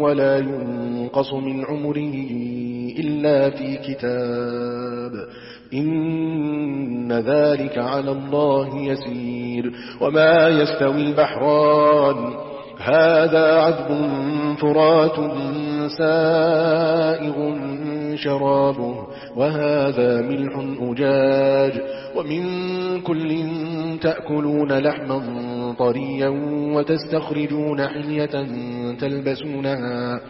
ولا ينقص من عمره إلا في كتاب. إن ذلك على الله يسير. وما يستوي البحران. هذا عذب فرات سائغ شرابه. وهذا ملح أجاج. ومن كل تأكلون لحما طريا وتستخرجون حلية تلبسونها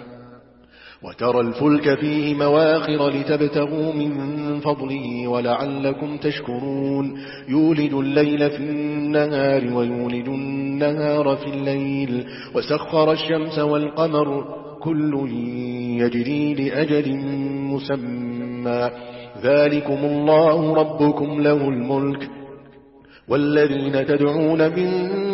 وترى الفلك فيه مواخر لتبتغوا من فضله ولعلكم تشكرون. يولد الليل في النهار ويولد النهار في الليل. وسخر الشمس والقمر كل يجري لأجل مسمى. ذلكم الله ربكم له الملك. والذين تدعون من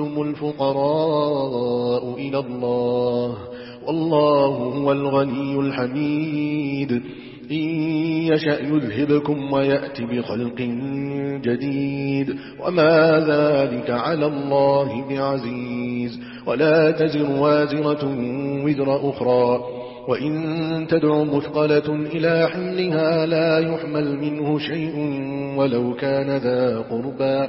الفقراء إلى الله والله هو الغني الحميد. إن يشأ يذهبكم ويأتي بخلق جديد. وما ذلك على الله بعزيز. ولا تزر وازرة وزر أخرى. وإن تدع مثقلة إلى حملها لا يحمل منه شيء ولو كان ذا قربا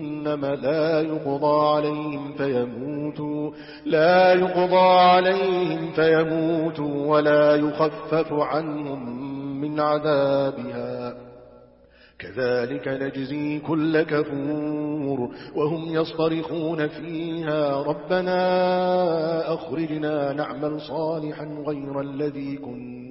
لا يقضى عليهم فيموتوا لا يقضى عليهم فيموتوا ولا يخفف عنهم من عذابها. كذلك نجزي كل كفور وهم يصطرخون فيها ربنا أخرجنا نعمل صالحا غير الذي كنا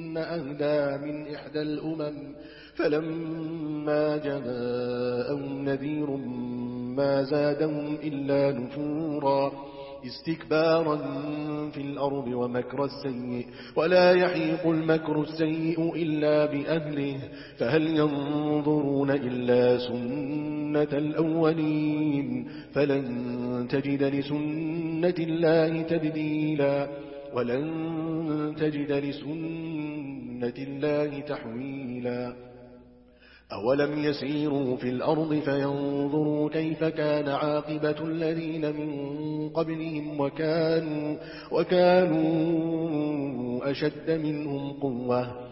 أهدى من إحدى الأمم فلما جاءهم نذير ما زادهم إلا نفورا استكبارا في الأرض ومكر السيء ولا يحيق المكر السيء إلا بأهله فهل ينظرون إلا سنة الأولين فلن تجد لسنة الله تبديلا ولن تجد لسنة الله تحويلا. أولم يسيروا في الأرض فينظروا كيف كان عاقبة الذين من قبلهم وكانوا, وكانوا أشد منهم قوة.